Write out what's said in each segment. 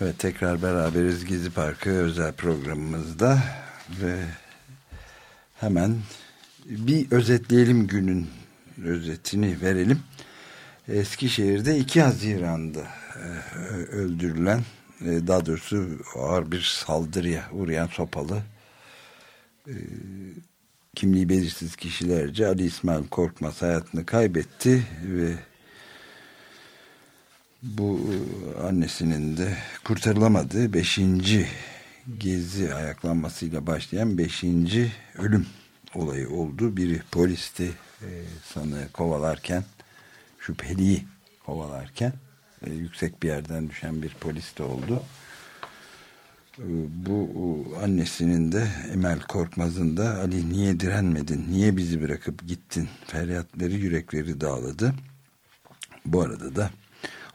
Evet tekrar beraberiz Gezi Parkı özel programımızda ve hemen bir özetleyelim günün özetini verelim. Eskişehir'de 2 Haziran'da e, öldürülen e, daha doğrusu ağır bir saldırıya uğrayan sopalı e, kimliği belirsiz kişilerce Ali İsmail Korkmaz hayatını kaybetti ve bu e, annesinin de kurtarılamadığı beşinci gezi ayaklanmasıyla başlayan beşinci ölüm olayı oldu. Biri polisti e, sanı kovalarken şüpheliyi kovalarken e, yüksek bir yerden düşen bir polis de oldu. E, bu e, annesinin de Emel Korkmaz'ın da Ali niye direnmedin, niye bizi bırakıp gittin feryatları yürekleri dağladı. Bu arada da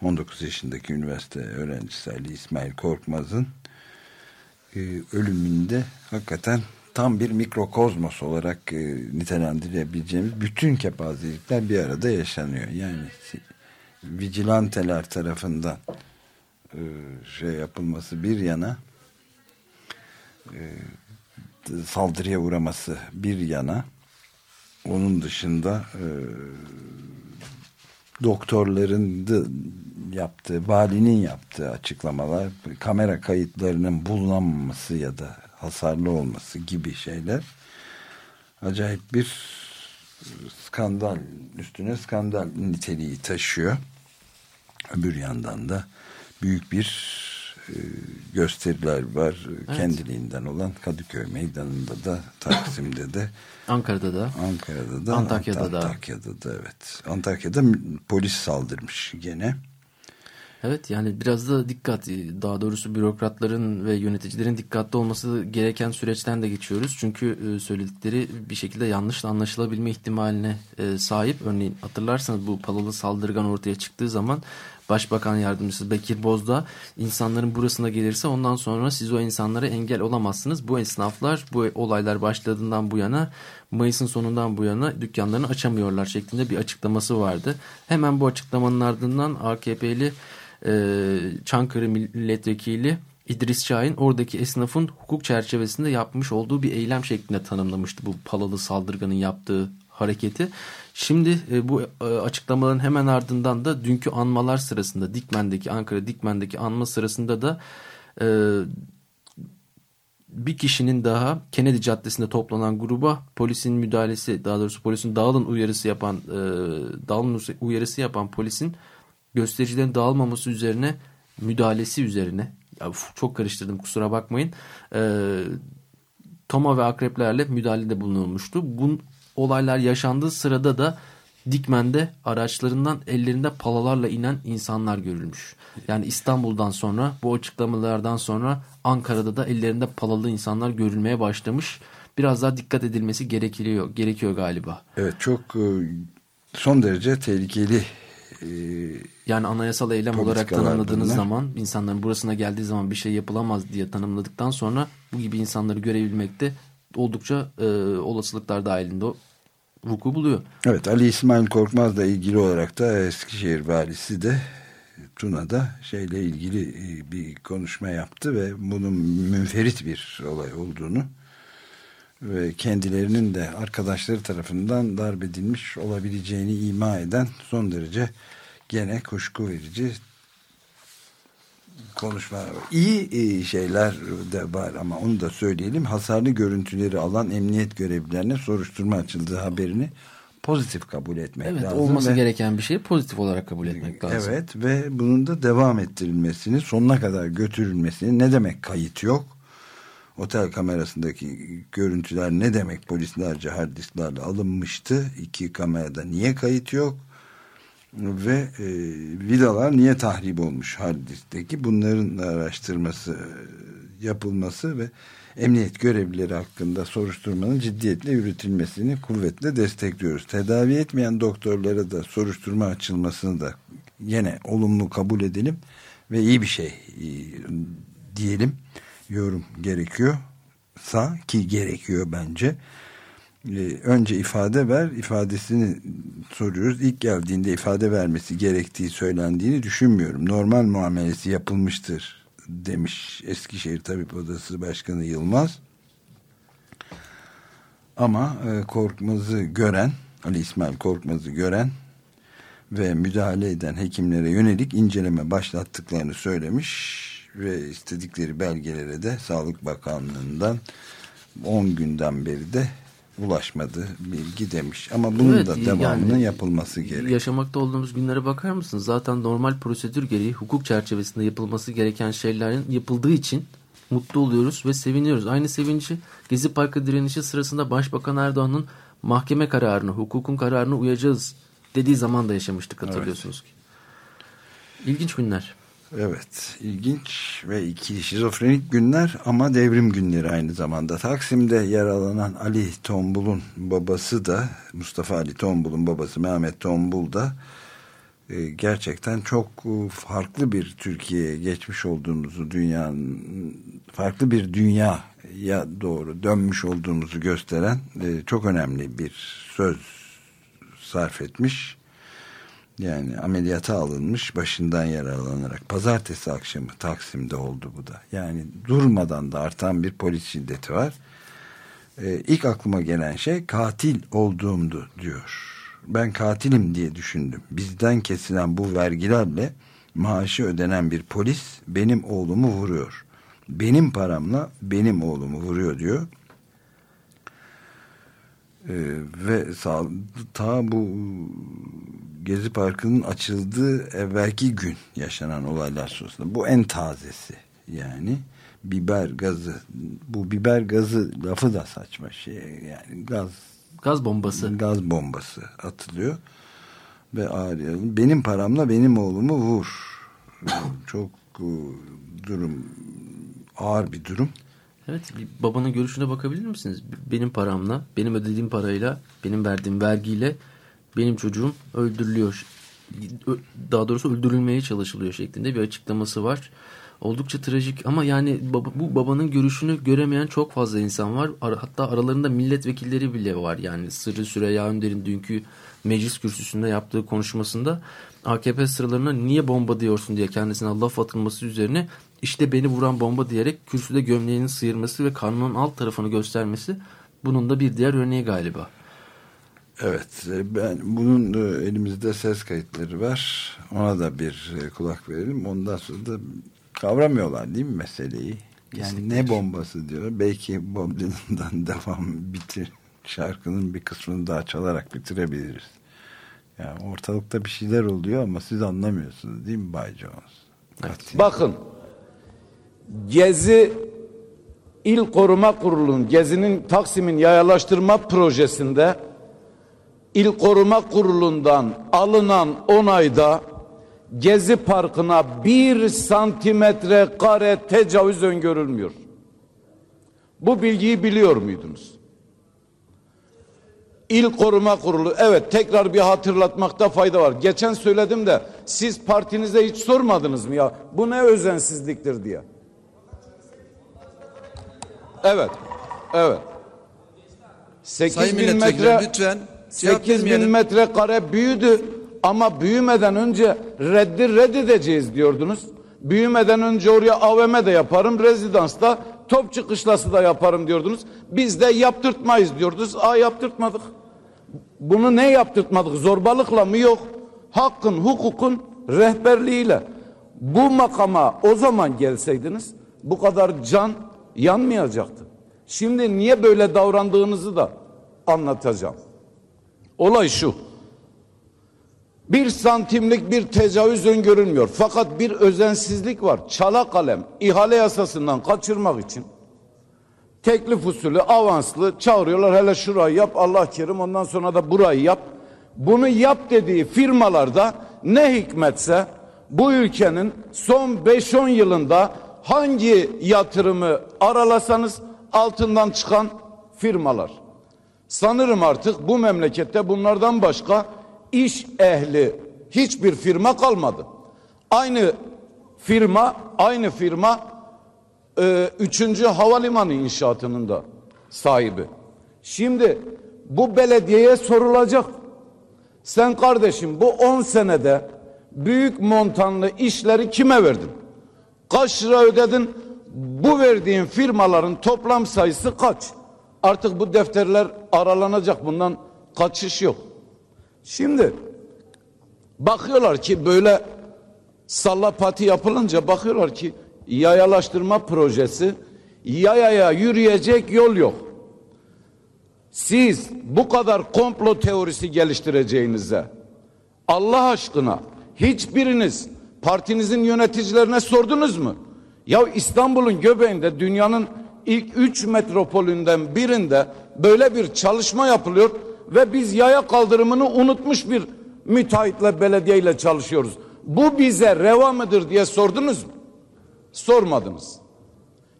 19 yaşındaki üniversite öğrencisi Ali İsmail Korkmaz'ın e, ölümünde hakikaten tam bir mikrokozmos olarak e, nitelendirebileceğimiz bütün kepazelikler bir arada yaşanıyor. Yani vigilanteler tarafından e, şey yapılması bir yana saldırıya uğraması bir yana onun dışında e, doktorların da yaptığı, valinin yaptığı açıklamalar, kamera kayıtlarının bulunamaması ya da hasarlı olması gibi şeyler acayip bir skandal üstüne skandal niteliği taşıyor. Öbür yandan da büyük bir e, gösteriler var. Evet. Kendiliğinden olan Kadıköy Meydanı'nda da Taksim'de de Ankara'da da Ankara'da da Antakya'da da Antakya'da da evet. Antakya'da polis saldırmış gene. Evet yani biraz da dikkat daha doğrusu bürokratların ve yöneticilerin dikkatli olması gereken süreçten de geçiyoruz. Çünkü e, söyledikleri bir şekilde yanlış anlaşılabilme ihtimaline e, sahip. Örneğin hatırlarsanız bu palalı saldırgan ortaya çıktığı zaman Başbakan Yardımcısı Bekir Bozdağ insanların burasına gelirse ondan sonra siz o insanlara engel olamazsınız. Bu esnaflar bu olaylar başladığından bu yana Mayıs'ın sonundan bu yana dükkanlarını açamıyorlar şeklinde bir açıklaması vardı. Hemen bu açıklamanın ardından AKP'li e, Çankırı milletvekili İdris Şahin oradaki esnafın hukuk çerçevesinde yapmış olduğu bir eylem şeklinde tanımlamıştı bu palalı saldırganın yaptığı hareketi. Şimdi e, bu e, açıklamaların hemen ardından da dünkü anmalar sırasında Dikmen'deki Ankara Dikmen'deki anma sırasında da e, bir kişinin daha Kennedy Caddesi'nde toplanan gruba polisin müdahalesi daha doğrusu polisin dağılın uyarısı yapan e, dağılın uyarısı yapan polisin göstericilerin dağılmaması üzerine müdahalesi üzerine ya, çok karıştırdım kusura bakmayın e, toma ve akreplerle müdahalede bulunulmuştu. Bu olaylar yaşandığı sırada da Dikmen'de araçlarından ellerinde palalarla inen insanlar görülmüş. Yani İstanbul'dan sonra bu açıklamalardan sonra Ankara'da da ellerinde palalı insanlar görülmeye başlamış. Biraz daha dikkat edilmesi gerekiyor, gerekiyor galiba. Evet çok e, son derece tehlikeli e, yani anayasal eylem olarak tanımladığınız bunlar. zaman insanların burasına geldiği zaman bir şey yapılamaz diye tanımladıktan sonra bu gibi insanları görebilmekte oldukça e, olasılıklar dahilinde vuku buluyor. Evet Ali İsmail Korkmaz'la ilgili olarak da Eskişehir valisi de Tuna'da şeyle ilgili e, bir konuşma yaptı ve bunun münferit bir olay olduğunu ve kendilerinin de arkadaşları tarafından darp edilmiş olabileceğini ima eden son derece gene kuşku verici konuşma iyi şeyler de var ama onu da söyleyelim hasarlı görüntüleri alan emniyet görevlilerine soruşturma açıldığı haberini pozitif kabul etmek evet, lazım. Olması ve, gereken bir şeyi pozitif olarak kabul etmek lazım. Evet ve bunun da devam ettirilmesini sonuna kadar götürülmesini ne demek kayıt yok otel kamerasındaki görüntüler ne demek polislerce hard disklerle alınmıştı. İki kamerada niye kayıt yok? Ve e, vidalar niye tahrip olmuş hard diskteki? Bunların araştırması yapılması ve emniyet görevlileri hakkında soruşturmanın ciddiyetle yürütülmesini kuvvetle destekliyoruz. Tedavi etmeyen doktorlara da soruşturma açılmasını da yine olumlu kabul edelim ve iyi bir şey e, diyelim. Yorum gerekiyor. Sa ki gerekiyor bence. Ee, önce ifade ver ifadesini soruyoruz. İlk geldiğinde ifade vermesi gerektiği söylendiğini düşünmüyorum. Normal muamelesi yapılmıştır demiş Eskişehir Tabip Odası Başkanı Yılmaz. Ama e, Korkmaz'ı gören Ali İsmail Korkmaz'ı gören ve müdahale eden hekimlere yönelik inceleme başlattıklarını söylemiş ve istedikleri belgelere de Sağlık Bakanlığı'ndan 10 günden beri de ulaşmadı bilgi demiş. Ama bunun evet, da devamının yani, yapılması gerekiyor. Yaşamakta olduğumuz günlere bakar mısınız? Zaten normal prosedür gereği hukuk çerçevesinde yapılması gereken şeylerin yapıldığı için mutlu oluyoruz ve seviniyoruz. Aynı sevinci Gezi Parkı direnişi sırasında Başbakan Erdoğan'ın mahkeme kararını, hukukun kararını uyacağız dediği zaman da yaşamıştık hatırlıyorsunuz evet. ki. İlginç günler. Evet, ilginç ve iki şizofrenik günler ama devrim günleri aynı zamanda. Taksim'de yaralanan Ali Tombul'un babası da, Mustafa Ali Tombul'un babası Mehmet Tombul da e, gerçekten çok e, farklı bir Türkiye'ye geçmiş olduğumuzu, dünyanın farklı bir dünyaya doğru dönmüş olduğumuzu gösteren e, çok önemli bir söz sarf etmiş yani ameliyata alınmış başından yaralanarak pazartesi akşamı Taksim'de oldu bu da. Yani durmadan da artan bir polis şiddeti var. Ee, ilk aklıma gelen şey katil olduğumdu diyor. Ben katilim diye düşündüm. Bizden kesilen bu vergilerle maaşı ödenen bir polis benim oğlumu vuruyor. Benim paramla benim oğlumu vuruyor diyor. Ee, ve sağ, ta bu Gezi Parkı'nın açıldığı evvelki gün yaşanan olaylar sonrasında. Bu en tazesi yani. Biber gazı bu biber gazı lafı da saçma şey yani. Gaz gaz bombası. gaz bombası atılıyor ve ağrıyalım benim paramla benim oğlumu vur. Çok e, durum ağır bir durum. Evet bir babanın görüşüne bakabilir misiniz? Benim paramla, benim ödediğim parayla, benim verdiğim vergiyle benim çocuğum öldürülüyor. Daha doğrusu öldürülmeye çalışılıyor şeklinde bir açıklaması var. Oldukça trajik ama yani bu babanın görüşünü göremeyen çok fazla insan var. Hatta aralarında milletvekilleri bile var. Yani Sırrı Süreyya Önder'in dünkü meclis kürsüsünde yaptığı konuşmasında AKP sıralarına niye bomba diyorsun diye kendisine laf atılması üzerine işte beni vuran bomba diyerek kürsüde gömleğini sıyırması ve karnının alt tarafını göstermesi bunun da bir diğer örneği galiba. Evet, e, ben bunun elimizde ses kayıtları var. Ona da bir e, kulak verelim. Ondan sonra da kavramıyorlar değil mi meseleyi? Yani ne bombası diyor. Belki Bob Dylan'dan devam bitir şarkının bir kısmını daha çalarak bitirebiliriz. Yani ortalıkta bir şeyler oluyor ama siz anlamıyorsunuz değil mi Bay Jones? Evet. Bakın Gezi İl Koruma Kurulu'nun Gezi'nin Taksim'in yayalaştırma projesinde İl Koruma Kurulu'ndan alınan onayda Gezi Parkı'na bir santimetre kare tecavüz öngörülmüyor. Bu bilgiyi biliyor muydunuz? İl Koruma Kurulu evet tekrar bir hatırlatmakta fayda var. Geçen söyledim de siz partinize hiç sormadınız mı ya bu ne özensizliktir diye. Evet. Evet. 8 bin metre lütfen 8 bin metre kare büyüdü ama büyümeden önce reddi reddedeceğiz diyordunuz. Büyümeden önce oraya AVM de yaparım, rezidansta top çıkışlası da yaparım diyordunuz. Biz de yaptırtmayız diyordunuz. A yaptırtmadık. Bunu ne yaptırtmadık? Zorbalıkla mı? Yok. Hakkın, hukukun rehberliğiyle. Bu makama o zaman gelseydiniz bu kadar can yanmayacaktı. Şimdi niye böyle davrandığınızı da anlatacağım. Olay şu. Bir santimlik bir tecavüz öngörülmüyor. Fakat bir özensizlik var. Çala kalem ihale yasasından kaçırmak için teklif usulü avanslı çağırıyorlar hele şurayı yap Allah kerim ondan sonra da burayı yap. Bunu yap dediği firmalarda ne hikmetse bu ülkenin son 5-10 yılında hangi yatırımı aralasanız altından çıkan firmalar. Sanırım artık bu memlekette bunlardan başka iş ehli hiçbir firma kalmadı. Aynı firma, aynı firma e, üçüncü havalimanı inşaatının da sahibi. Şimdi bu belediyeye sorulacak. Sen kardeşim bu 10 senede büyük montanlı işleri kime verdin? Kaç lira ödedin? Bu verdiğin firmaların toplam sayısı kaç? Artık bu defterler aralanacak bundan kaçış yok. Şimdi bakıyorlar ki böyle sallapati yapılınca bakıyorlar ki yayalaştırma projesi yayaya yürüyecek yol yok. Siz bu kadar komplo teorisi geliştireceğinize Allah aşkına hiçbiriniz partinizin yöneticilerine sordunuz mu? Ya İstanbul'un göbeğinde dünyanın ilk üç metropolünden birinde böyle bir çalışma yapılıyor ve biz yaya kaldırımını unutmuş bir müteahhitle belediyeyle çalışıyoruz. Bu bize reva mıdır diye sordunuz mu? Sormadınız.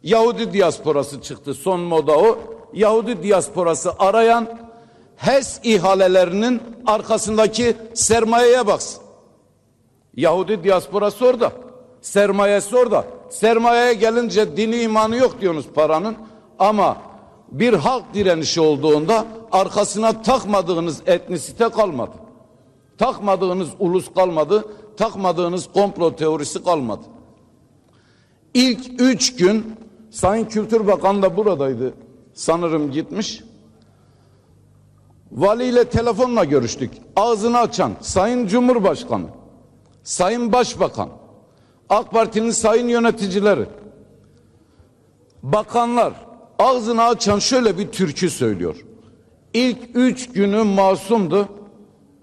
Yahudi diasporası çıktı son moda o. Yahudi diasporası arayan HES ihalelerinin arkasındaki sermayeye baksın. Yahudi diasporası orada. Sermayesi orada. Sermayeye gelince dini imanı yok diyorsunuz paranın. Ama bir halk direnişi olduğunda arkasına takmadığınız etnisite kalmadı. Takmadığınız ulus kalmadı. Takmadığınız komplo teorisi kalmadı. İlk üç gün Sayın Kültür Bakanı da buradaydı. Sanırım gitmiş. Vali ile telefonla görüştük. Ağzını açan Sayın Cumhurbaşkanı, Sayın Başbakan, AK Parti'nin sayın yöneticileri, bakanlar ağzını açan şöyle bir türkü söylüyor. İlk üç günü masumdu.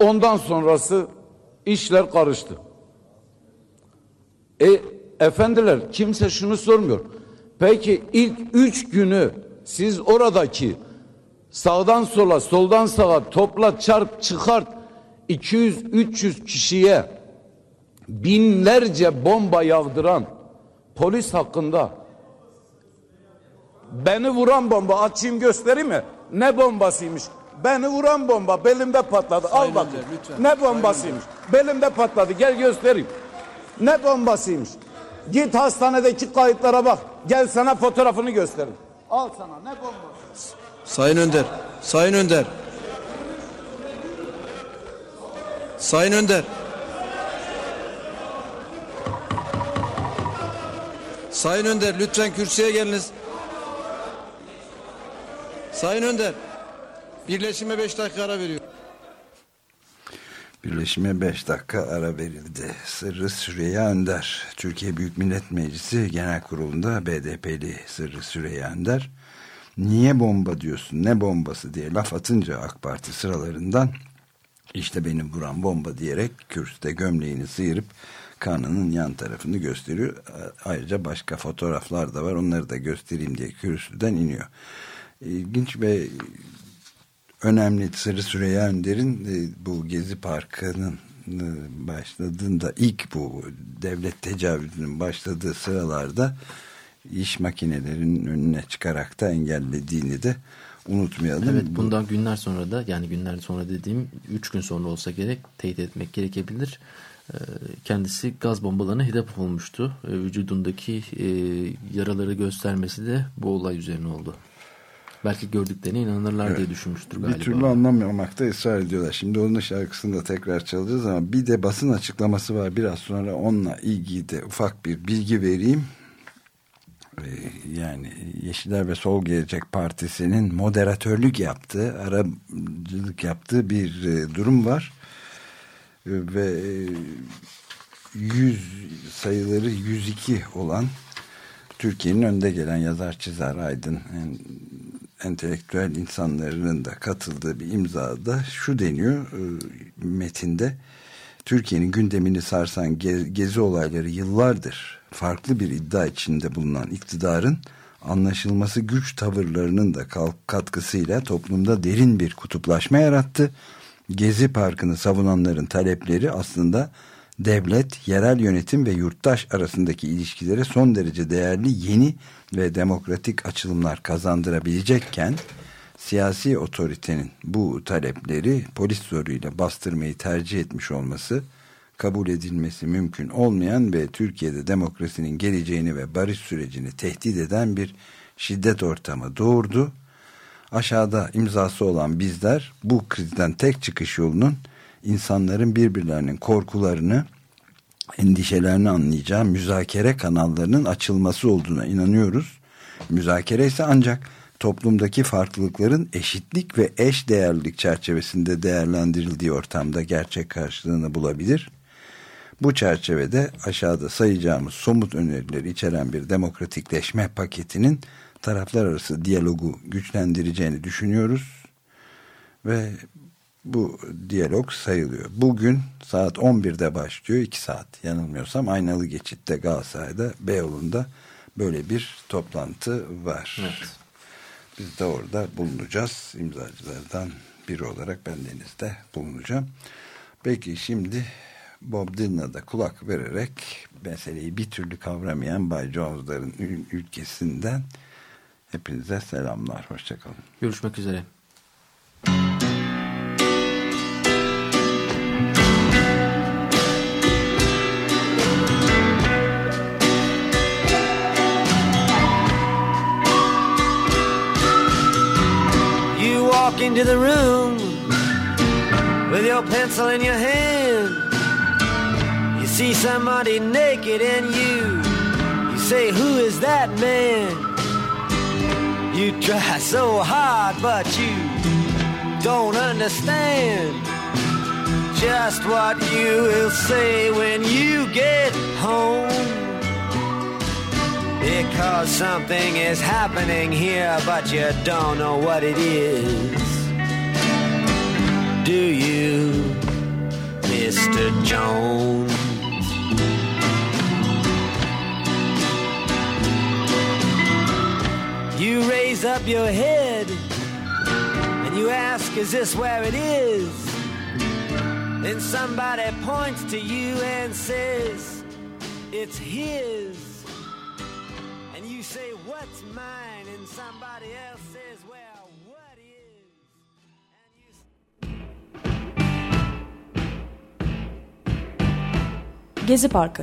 Ondan sonrası işler karıştı. E efendiler kimse şunu sormuyor. Peki ilk üç günü siz oradaki sağdan sola soldan sağa topla çarp çıkart 200-300 kişiye binlerce bomba yağdıran polis hakkında beni vuran bomba açayım göstereyim mi? Ne bombasıymış? Beni vuran bomba belimde patladı. Sayın Al bak. Ne bombasıymış? Belimde patladı. Gel göstereyim. Ne bombasıymış? Git hastanedeki kayıtlara bak. Gel sana fotoğrafını göstereyim. Al sana ne bombası? Sayın Önder. Sayın Önder. Sayın Önder. Sayın Önder lütfen kürsüye geliniz. Sayın Önder. Birleşime beş dakika ara veriyor. Birleşime 5 dakika ara verildi. Sırrı Süreyya Önder, Türkiye Büyük Millet Meclisi Genel Kurulu'nda BDP'li Sırrı Süreyya Önder, niye bomba diyorsun, ne bombası diye laf atınca AK Parti sıralarından işte beni vuran bomba diyerek kürsüde gömleğini sıyırıp kanının yan tarafını gösteriyor. Ayrıca başka fotoğraflar da var onları da göstereyim diye kürsüden iniyor. İlginç ve önemli Sırrı Süreyya Önder'in e, bu Gezi Parkı'nın e, başladığında ilk bu devlet tecavüzünün başladığı sıralarda iş makinelerinin önüne çıkarak da engellediğini de unutmayalım. Evet bundan günler sonra da yani günler sonra dediğim 3 gün sonra olsa gerek teyit etmek gerekebilir. E, kendisi gaz bombalarına hedef olmuştu. Vücudundaki yaraları göstermesi de bu olay üzerine oldu. Belki gördüklerine inanırlar evet. diye düşünmüştür galiba. Bir türlü anlamamakta ısrar ediyorlar. Şimdi onun şarkısını da tekrar çalacağız ama bir de basın açıklaması var. Biraz sonra onunla ilgili de ufak bir bilgi vereyim. Ee, yani Yeşiller ve Sol Gelecek Partisi'nin moderatörlük yaptığı, aracılık yaptığı bir e, durum var. Ee, ve 100 e, sayıları 102 olan Türkiye'nin önde gelen yazar çizer Aydın entelektüel insanların da katıldığı bir imzada şu deniyor e, metinde Türkiye'nin gündemini sarsan gezi olayları yıllardır farklı bir iddia içinde bulunan iktidarın anlaşılması güç tavırlarının da katkısıyla toplumda derin bir kutuplaşma yarattı. Gezi Parkı'nı savunanların talepleri aslında devlet, yerel yönetim ve yurttaş arasındaki ilişkilere son derece değerli yeni ve demokratik açılımlar kazandırabilecekken siyasi otoritenin bu talepleri polis zoruyla bastırmayı tercih etmiş olması kabul edilmesi mümkün olmayan ve Türkiye'de demokrasinin geleceğini ve barış sürecini tehdit eden bir şiddet ortamı doğurdu. Aşağıda imzası olan bizler bu krizden tek çıkış yolunun insanların birbirlerinin korkularını, endişelerini anlayacağı müzakere kanallarının açılması olduğuna inanıyoruz. Müzakere ise ancak toplumdaki farklılıkların eşitlik ve eş değerlilik çerçevesinde değerlendirildiği ortamda gerçek karşılığını bulabilir. Bu çerçevede aşağıda sayacağımız somut önerileri içeren bir demokratikleşme paketinin taraflar arası diyalogu güçlendireceğini düşünüyoruz. Ve bu diyalog sayılıyor. Bugün saat 11'de başlıyor. 2 saat yanılmıyorsam Aynalı Geçit'te Galatasaray'da Beyoğlu'nda böyle bir toplantı var. Evet. Biz de orada bulunacağız. imzacılardan biri olarak ben denizde bulunacağım. Peki şimdi Bob Dylan'a da kulak vererek meseleyi bir türlü kavramayan Bay Jones'ların ülkesinden hepinize selamlar. Hoşçakalın. Görüşmek üzere. You walk into the room with your pencil in your hand. You see somebody naked and you, you say, Who is that man? You try so hard, but you don't understand just what you will say when you get home. Because something is happening here, but you don't know what it is. Do you, Mr. Jones? You raise up your head and you ask, Is this where it is? Then somebody points to you and says, It's his And you say what's mine and somebody else says, well, what is? You... Gezi Parkı